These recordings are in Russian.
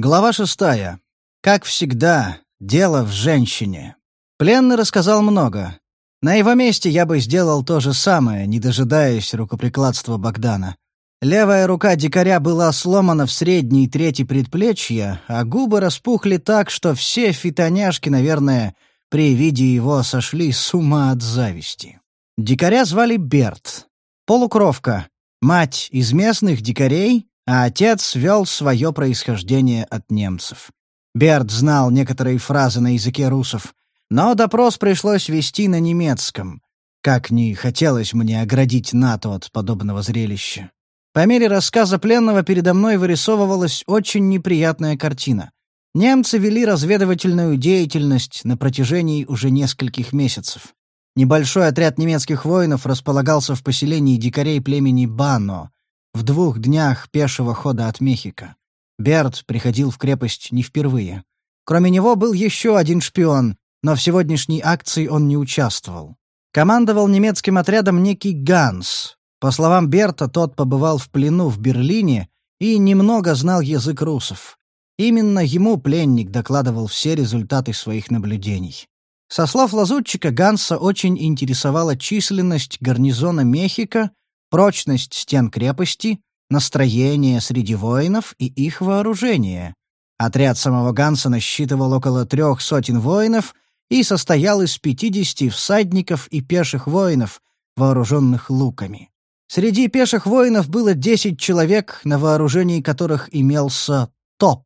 Глава шестая. Как всегда, дело в женщине. Пленный рассказал много. На его месте я бы сделал то же самое, не дожидаясь рукоприкладства Богдана. Левая рука дикаря была сломана в средней трети предплечья, а губы распухли так, что все фитоняшки, наверное, при виде его сошли с ума от зависти. Дикаря звали Берт. Полукровка. Мать из местных дикарей, а отец вел свое происхождение от немцев. Берт знал некоторые фразы на языке русов, но допрос пришлось вести на немецком. Как ни хотелось мне оградить НАТО от подобного зрелища. По мере рассказа пленного передо мной вырисовывалась очень неприятная картина. Немцы вели разведывательную деятельность на протяжении уже нескольких месяцев. Небольшой отряд немецких воинов располагался в поселении дикарей племени Бано, в двух днях пешего хода от Мехико. Берт приходил в крепость не впервые. Кроме него был еще один шпион, но в сегодняшней акции он не участвовал. Командовал немецким отрядом некий Ганс. По словам Берта, тот побывал в плену в Берлине и немного знал язык русов. Именно ему пленник докладывал все результаты своих наблюдений. Со слов лазутчика Ганса очень интересовала численность гарнизона Мехико прочность стен крепости, настроение среди воинов и их вооружение. Отряд самого Ганса насчитывал около трех сотен воинов и состоял из пятидесяти всадников и пеших воинов, вооруженных луками. Среди пеших воинов было десять человек, на вооружении которых имелся топ.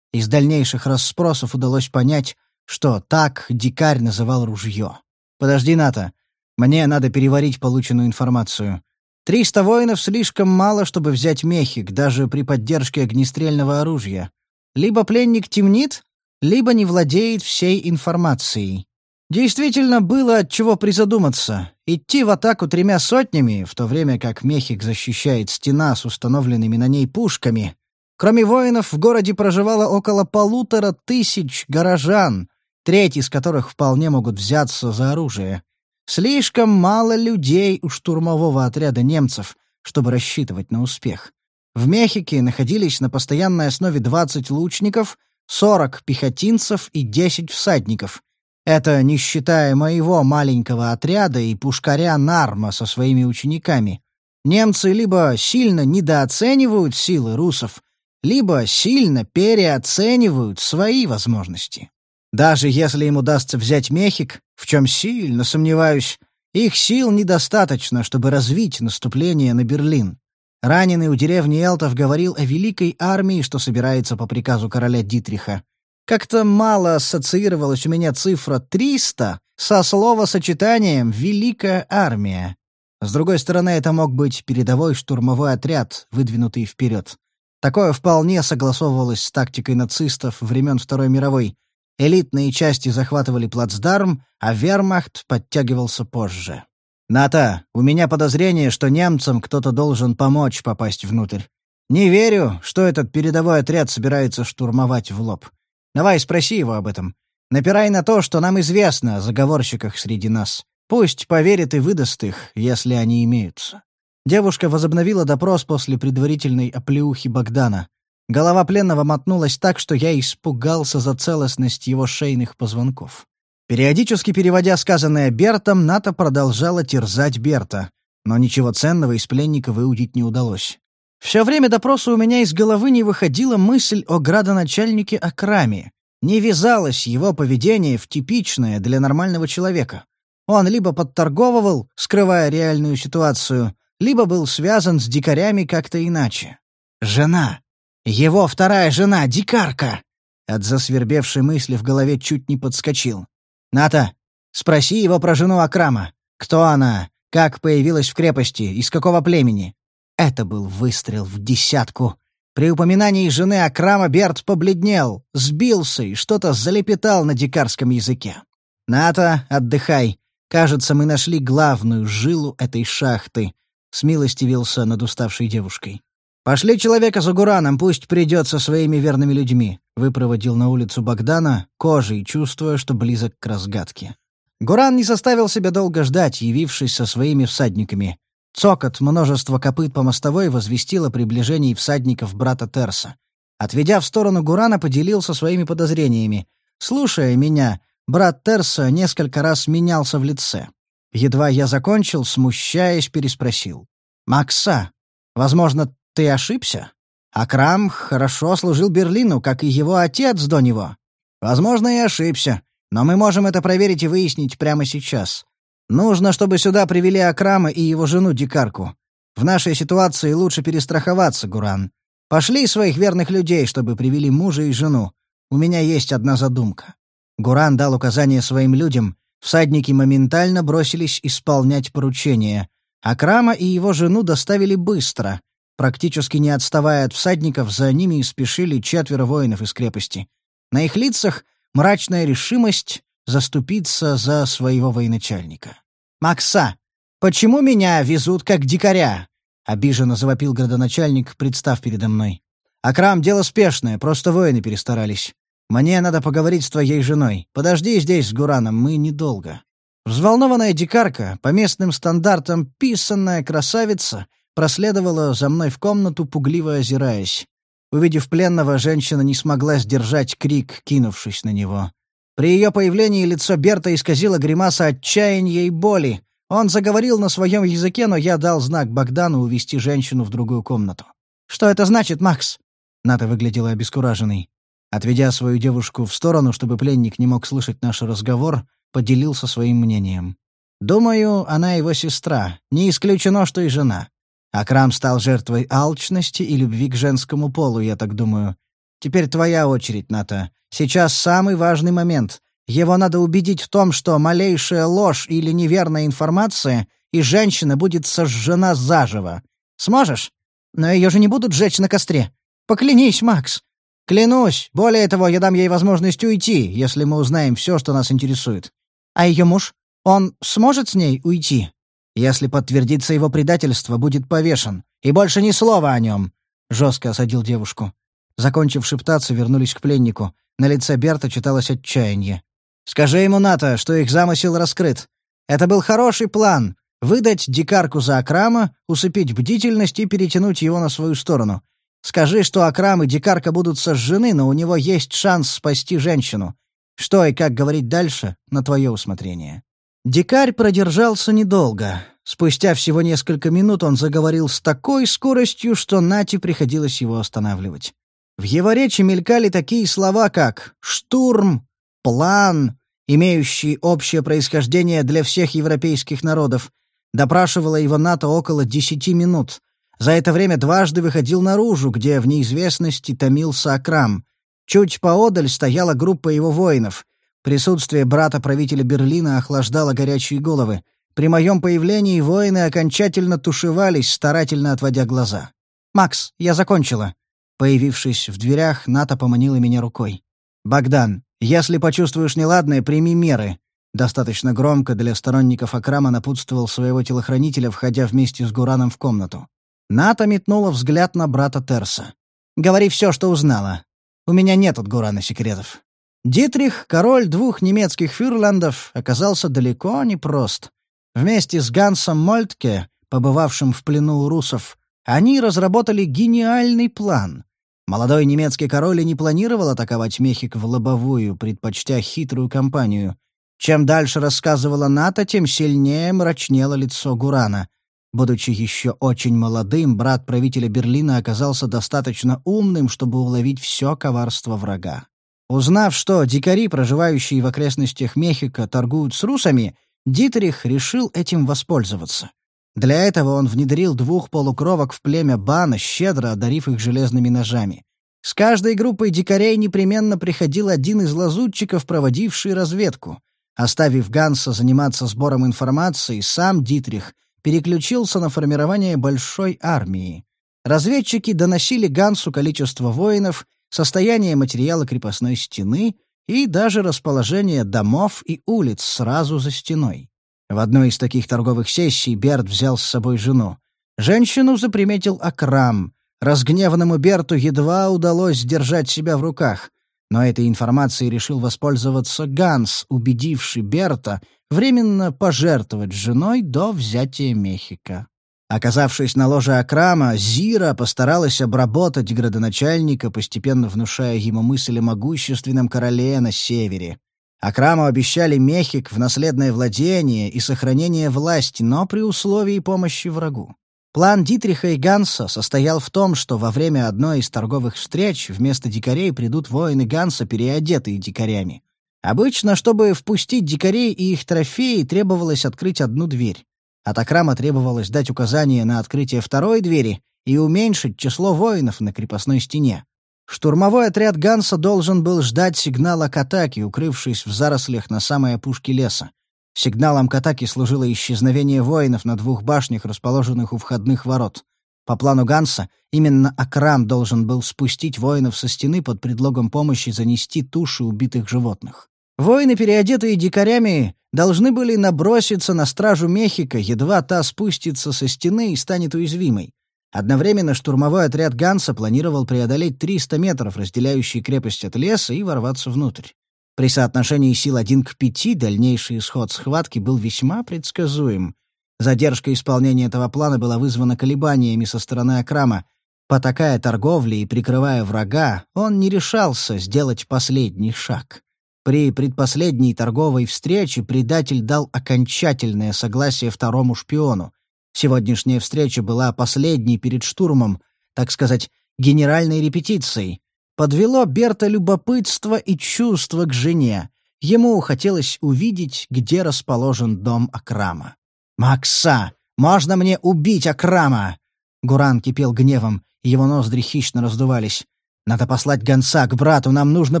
Из дальнейших расспросов удалось понять, что так дикарь называл ружье. «Подожди, Ната. Мне надо переварить полученную информацию. Триста воинов слишком мало, чтобы взять Мехик, даже при поддержке огнестрельного оружия. Либо пленник темнит, либо не владеет всей информацией. Действительно, было от чего призадуматься. Идти в атаку тремя сотнями, в то время как Мехик защищает стена с установленными на ней пушками. Кроме воинов, в городе проживало около полутора тысяч горожан, треть из которых вполне могут взяться за оружие. Слишком мало людей у штурмового отряда немцев, чтобы рассчитывать на успех. В Мехике находились на постоянной основе 20 лучников, 40 пехотинцев и 10 всадников. Это не считая моего маленького отряда и пушкаря Нарма со своими учениками. Немцы либо сильно недооценивают силы русов, либо сильно переоценивают свои возможности. Даже если им удастся взять Мехик, в чем сильно сомневаюсь, их сил недостаточно, чтобы развить наступление на Берлин. Раненый у деревни Элтов говорил о великой армии, что собирается по приказу короля Дитриха. Как-то мало ассоциировалась у меня цифра 300 со словосочетанием «великая армия». С другой стороны, это мог быть передовой штурмовой отряд, выдвинутый вперед. Такое вполне согласовывалось с тактикой нацистов времен Второй мировой, Элитные части захватывали плацдарм, а вермахт подтягивался позже. «Ната, у меня подозрение, что немцам кто-то должен помочь попасть внутрь. Не верю, что этот передовой отряд собирается штурмовать в лоб. Давай спроси его об этом. Напирай на то, что нам известно о заговорщиках среди нас. Пусть поверит и выдаст их, если они имеются». Девушка возобновила допрос после предварительной оплеухи Богдана. Голова пленного мотнулась так, что я испугался за целостность его шейных позвонков. Периодически переводя сказанное Бертом, Ната продолжала терзать Берта, но ничего ценного из пленника выудить не удалось. Все время допроса у меня из головы не выходила мысль о градоначальнике Акраме. Не вязалось его поведение в типичное для нормального человека. Он либо подторговывал, скрывая реальную ситуацию, либо был связан с дикарями как-то иначе. Жена. Его вторая жена — дикарка!» От засвербевшей мысли в голове чуть не подскочил. «Ната, спроси его про жену Акрама. Кто она? Как появилась в крепости? Из какого племени?» Это был выстрел в десятку. При упоминании жены Акрама Берт побледнел, сбился и что-то залепетал на дикарском языке. «Ната, отдыхай. Кажется, мы нашли главную жилу этой шахты», — смилостивился над уставшей девушкой. «Пошли человека за Гураном, пусть придет со своими верными людьми», — выпроводил на улицу Богдана, кожей чувствуя, что близок к разгадке. Гуран не заставил себя долго ждать, явившись со своими всадниками. Цокот множество копыт по мостовой возвестило о приближении всадников брата Терса. Отведя в сторону Гурана, поделился своими подозрениями. Слушая меня, брат Терса несколько раз менялся в лице. Едва я закончил, смущаясь, переспросил. «Макса, возможно, ты ошибся? Акрам хорошо служил Берлину, как и его отец до него. Возможно, и ошибся, но мы можем это проверить и выяснить прямо сейчас. Нужно, чтобы сюда привели Акрама и его жену-дикарку. В нашей ситуации лучше перестраховаться, Гуран. Пошли своих верных людей, чтобы привели мужа и жену. У меня есть одна задумка». Гуран дал указание своим людям, Всадники моментально бросились исполнять поручение. Акрама и его жену доставили быстро. Практически не отставая от всадников, за ними спешили четверо воинов из крепости. На их лицах мрачная решимость заступиться за своего военачальника. «Макса, почему меня везут как дикаря?» — обиженно завопил градоначальник, представ передо мной. «Акрам, дело спешное, просто воины перестарались. «Мне надо поговорить с твоей женой. Подожди здесь с Гураном, мы недолго». Взволнованная дикарка, по местным стандартам писанная красавица, проследовала за мной в комнату, пугливо озираясь. Увидев пленного, женщина не смогла сдержать крик, кинувшись на него. При ее появлении лицо Берта исказило гримаса отчаяния и боли. Он заговорил на своем языке, но я дал знак Богдану увести женщину в другую комнату. «Что это значит, Макс?» Ната выглядела обескураженной. Отведя свою девушку в сторону, чтобы пленник не мог слышать наш разговор, поделился своим мнением. «Думаю, она его сестра. Не исключено, что и жена. Акрам стал жертвой алчности и любви к женскому полу, я так думаю. Теперь твоя очередь, Ната. Сейчас самый важный момент. Его надо убедить в том, что малейшая ложь или неверная информация, и женщина будет сожжена заживо. Сможешь? Но ее же не будут сжечь на костре. Поклянись, Макс. Клянусь, более того, я дам ей возможность уйти, если мы узнаем все, что нас интересует. А ее муж? Он сможет с ней уйти? Если подтвердится его предательство, будет повешен. И больше ни слова о нем!» — жестко осадил девушку. Закончив шептаться, вернулись к пленнику. На лице Берта читалось отчаяние. «Скажи ему, Ната, что их замысел раскрыт. Это был хороший план — выдать дикарку за Акрама, усыпить бдительность и перетянуть его на свою сторону. Скажи, что Акрам и Дикарка будут сожжены, но у него есть шанс спасти женщину. Что и как говорить дальше, на твое усмотрение». Дикарь продержался недолго. Спустя всего несколько минут он заговорил с такой скоростью, что Нати приходилось его останавливать. В его речи мелькали такие слова, как «штурм», «план», имеющие общее происхождение для всех европейских народов. Допрашивала его НАТО около десяти минут — за это время дважды выходил наружу, где в неизвестности томился Акрам. Чуть поодаль стояла группа его воинов. Присутствие брата правителя Берлина охлаждало горячие головы. При моем появлении воины окончательно тушевались, старательно отводя глаза. «Макс, я закончила». Появившись в дверях, Ната поманила меня рукой. «Богдан, если почувствуешь неладное, прими меры». Достаточно громко для сторонников Акрама напутствовал своего телохранителя, входя вместе с Гураном в комнату. Ната метнула взгляд на брата Терса. «Говори все, что узнала. У меня нет от Гурана секретов». Дитрих, король двух немецких фюрландов, оказался далеко не прост. Вместе с Гансом Мольтке, побывавшим в плену у русов, они разработали гениальный план. Молодой немецкий король и не планировал атаковать Мехик в лобовую, предпочтя хитрую кампанию. Чем дальше рассказывала Ната, тем сильнее мрачнело лицо Гурана — Будучи еще очень молодым, брат правителя Берлина оказался достаточно умным, чтобы уловить все коварство врага. Узнав, что дикари, проживающие в окрестностях Мехико, торгуют с русами, Дитрих решил этим воспользоваться. Для этого он внедрил двух полукровок в племя Бана, щедро одарив их железными ножами. С каждой группой дикарей непременно приходил один из лазутчиков, проводивший разведку. Оставив Ганса заниматься сбором информации, сам Дитрих переключился на формирование большой армии. Разведчики доносили Гансу количество воинов, состояние материала крепостной стены и даже расположение домов и улиц сразу за стеной. В одной из таких торговых сессий Берт взял с собой жену. Женщину заприметил Акрам. Разгневанному Берту едва удалось сдержать себя в руках. Но этой информацией решил воспользоваться Ганс, убедивший Берта временно пожертвовать женой до взятия Мехико. Оказавшись на ложе Акрама, Зира постаралась обработать градоначальника, постепенно внушая ему мысль о могущественном короле на севере. Акраму обещали Мехик в наследное владение и сохранение власти, но при условии помощи врагу. План Дитриха и Ганса состоял в том, что во время одной из торговых встреч вместо дикарей придут воины Ганса, переодетые дикарями. Обычно, чтобы впустить дикарей и их трофеи, требовалось открыть одну дверь. От Акрама требовалось дать указание на открытие второй двери и уменьшить число воинов на крепостной стене. Штурмовой отряд Ганса должен был ждать сигнала к атаке, укрывшись в зарослях на самой опушке леса. Сигналом к атаке служило исчезновение воинов на двух башнях, расположенных у входных ворот. По плану Ганса, именно Акрам должен был спустить воинов со стены под предлогом помощи занести туши убитых животных. Воины, переодетые дикарями, должны были наброситься на стражу Мехико, едва та спустится со стены и станет уязвимой. Одновременно штурмовой отряд Ганса планировал преодолеть 300 метров, разделяющие крепость от леса, и ворваться внутрь. При соотношении сил 1 к 5 дальнейший исход схватки был весьма предсказуем. Задержка исполнения этого плана была вызвана колебаниями со стороны Акрама. Потакая торговле и прикрывая врага, он не решался сделать последний шаг. При предпоследней торговой встрече предатель дал окончательное согласие второму шпиону. Сегодняшняя встреча была последней перед штурмом, так сказать, генеральной репетицией. Подвело Берта любопытство и чувство к жене. Ему хотелось увидеть, где расположен дом Акрама. «Макса! Можно мне убить Акрама?» Гуран кипел гневом, его ноздри хищно раздувались. «Надо послать гонца к брату, нам нужно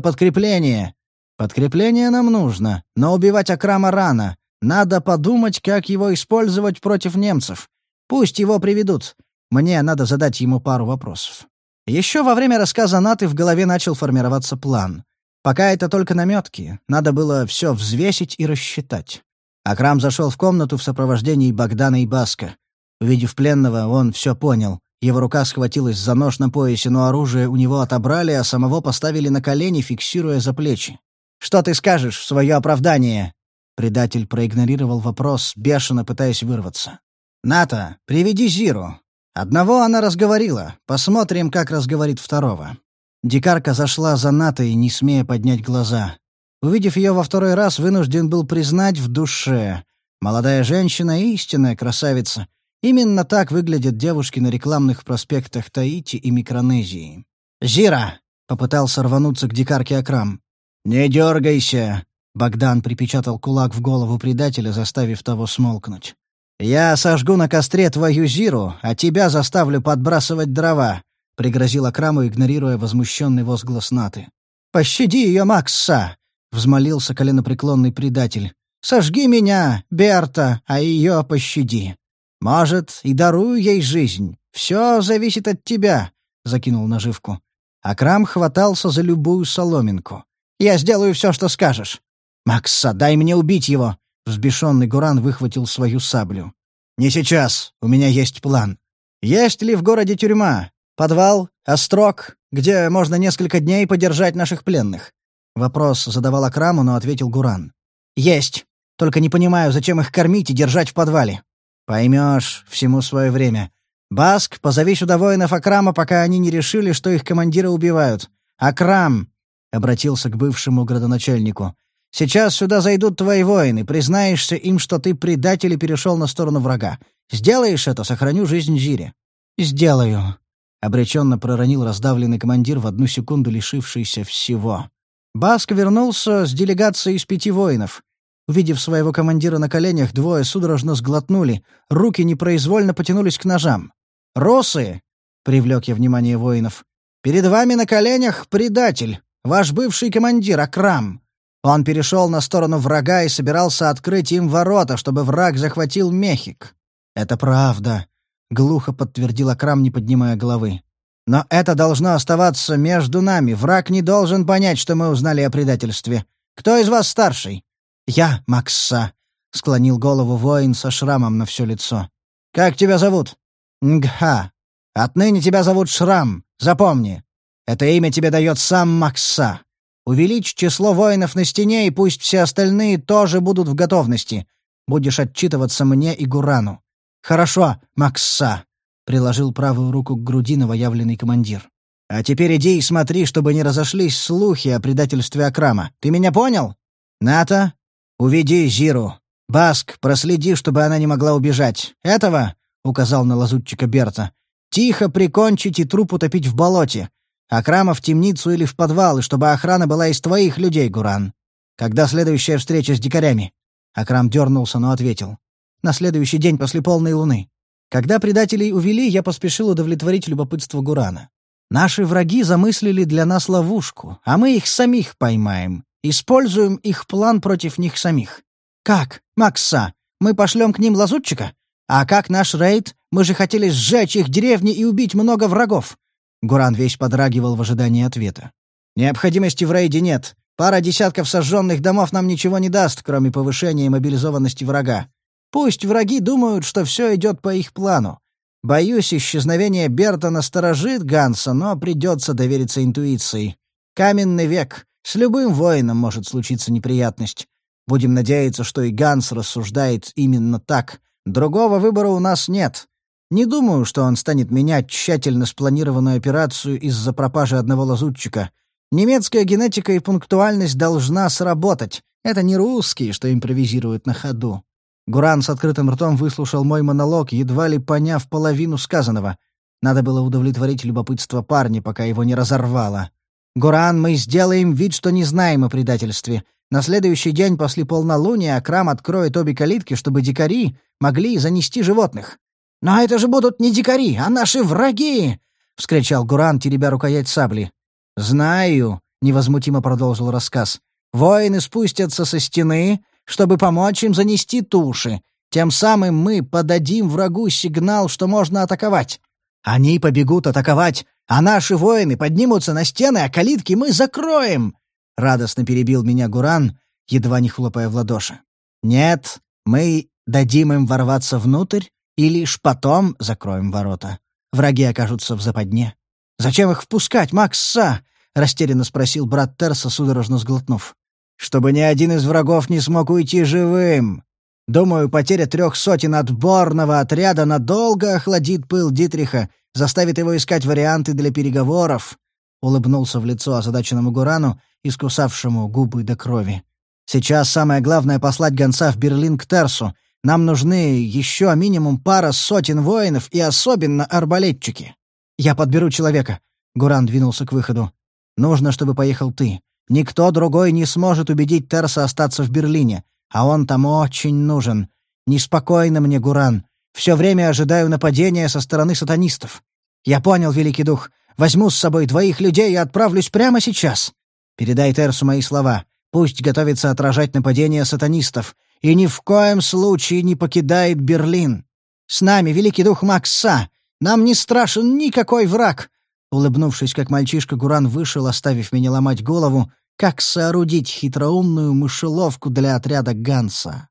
подкрепление!» Подкрепление нам нужно, но убивать Акрама рано. Надо подумать, как его использовать против немцев. Пусть его приведут. Мне надо задать ему пару вопросов. Еще во время рассказа Наты в голове начал формироваться план. Пока это только наметки, надо было все взвесить и рассчитать. Акрам зашел в комнату в сопровождении Богдана и Баска. Увидев пленного, он все понял. Его рука схватилась за нож на поясе, но оружие у него отобрали, а самого поставили на колени, фиксируя за плечи. Что ты скажешь в свое оправдание?» Предатель проигнорировал вопрос, бешено пытаясь вырваться. «Ната, приведи Зиру. Одного она разговорила. Посмотрим, как разговорит второго». Дикарка зашла за Натой, не смея поднять глаза. Увидев ее во второй раз, вынужден был признать в душе. Молодая женщина — истинная красавица. Именно так выглядят девушки на рекламных проспектах Таити и Микронезии. «Зира!» — попытался рвануться к дикарке Акрам. «Не дергайся!» — Богдан припечатал кулак в голову предателя, заставив того смолкнуть. «Я сожгу на костре твою Зиру, а тебя заставлю подбрасывать дрова», — пригрозил Акраму, игнорируя возмущенный возглас Наты. «Пощади ее, Макса!» — взмолился коленопреклонный предатель. «Сожги меня, Берта, а ее пощади. Может, и дарую ей жизнь. Все зависит от тебя», — закинул наживку. Акрам хватался за любую соломинку. Я сделаю все, что скажешь. Макса, дай мне убить его!» Взбешенный Гуран выхватил свою саблю. «Не сейчас. У меня есть план. Есть ли в городе тюрьма? Подвал? Острог? Где можно несколько дней подержать наших пленных?» Вопрос задавал Акраму, но ответил Гуран. «Есть. Только не понимаю, зачем их кормить и держать в подвале». «Поймешь, всему свое время. Баск, позови сюда воинов Акрама, пока они не решили, что их командира убивают. Акрам, обратился к бывшему градоначальнику. «Сейчас сюда зайдут твои воины, признаешься им, что ты предатель и перешел на сторону врага. Сделаешь это, сохраню жизнь Жире». «Сделаю», — обреченно проронил раздавленный командир в одну секунду лишившийся всего. Баск вернулся с делегацией из пяти воинов. Увидев своего командира на коленях, двое судорожно сглотнули, руки непроизвольно потянулись к ножам. «Росы!» — привлек я внимание воинов. «Перед вами на коленях предатель, Ваш бывший командир Акрам. Он перешел на сторону врага и собирался открыть им ворота, чтобы враг захватил Мехик. Это правда, глухо подтвердил Акрам, не поднимая головы. Но это должно оставаться между нами. Враг не должен понять, что мы узнали о предательстве. Кто из вас старший? Я, Макса, склонил голову воин со шрамом на все лицо. Как тебя зовут? Ngha. Отныне тебя зовут Шрам. Запомни. Это имя тебе дает сам Макса. Увеличь число воинов на стене, и пусть все остальные тоже будут в готовности. Будешь отчитываться мне и Гурану. «Хорошо, Макса», — приложил правую руку к груди новоявленный командир. «А теперь иди и смотри, чтобы не разошлись слухи о предательстве Акрама. Ты меня понял? Ната, уведи Зиру. Баск, проследи, чтобы она не могла убежать. Этого, — указал на лазутчика Берта, — тихо прикончить и труп утопить в болоте. Акрама в темницу или в подвал, и чтобы охрана была из твоих людей, Гуран. Когда следующая встреча с дикарями?» Акрам дернулся, но ответил. «На следующий день после полной луны. Когда предателей увели, я поспешил удовлетворить любопытство Гурана. Наши враги замыслили для нас ловушку, а мы их самих поймаем. Используем их план против них самих. Как, Макса, мы пошлем к ним лазутчика? А как наш рейд? Мы же хотели сжечь их деревни и убить много врагов. Гуран весь подрагивал в ожидании ответа. Необходимости в рейде нет. Пара десятков сожженных домов нам ничего не даст, кроме повышения мобилизованности врага. Пусть враги думают, что все идет по их плану. Боюсь, исчезновение Берта насторожит Ганса, но придется довериться интуиции. Каменный век. С любым воином может случиться неприятность. Будем надеяться, что и Ганс рассуждает именно так. Другого выбора у нас нет. Не думаю, что он станет менять тщательно спланированную операцию из-за пропажи одного лазутчика. Немецкая генетика и пунктуальность должна сработать. Это не русские, что импровизируют на ходу. Гуран с открытым ртом выслушал мой монолог, едва ли поняв половину сказанного. Надо было удовлетворить любопытство парня, пока его не разорвало. «Гуран, мы сделаем вид, что не знаем о предательстве. На следующий день после полнолуния Акрам откроет обе калитки, чтобы дикари могли занести животных». «Но это же будут не дикари, а наши враги!» — вскричал Гуран, теребя рукоять сабли. «Знаю», — невозмутимо продолжил рассказ. «Воины спустятся со стены, чтобы помочь им занести туши. Тем самым мы подадим врагу сигнал, что можно атаковать. Они побегут атаковать, а наши воины поднимутся на стены, а калитки мы закроем!» — радостно перебил меня Гуран, едва не хлопая в ладоши. «Нет, мы дадим им ворваться внутрь и лишь потом закроем ворота. Враги окажутся в западне». «Зачем их впускать, Макса?» — растерянно спросил брат Терса, судорожно сглотнув чтобы ни один из врагов не смог уйти живым. Думаю, потеря трех сотен отборного отряда надолго охладит пыл Дитриха, заставит его искать варианты для переговоров», — улыбнулся в лицо озадаченному Гурану, искусавшему губы до крови. «Сейчас самое главное — послать гонца в Берлин к Терсу. Нам нужны еще минимум пара сотен воинов и особенно арбалетчики. Я подберу человека». Гуран двинулся к выходу. «Нужно, чтобы поехал ты. Никто другой не сможет убедить Терса остаться в Берлине, а он там очень нужен. Неспокойно мне, Гуран. Все время ожидаю нападения со стороны сатанистов. Я понял, Великий Дух. Возьму с собой двоих людей и отправлюсь прямо сейчас. Передай Терсу мои слова. Пусть готовится отражать нападение сатанистов. И ни в коем случае не покидает Берлин. С нами Великий Дух Макса. Нам не страшен никакой враг. Улыбнувшись, как мальчишка, Гуран вышел, оставив меня ломать голову, как соорудить хитроумную мышеловку для отряда Ганса.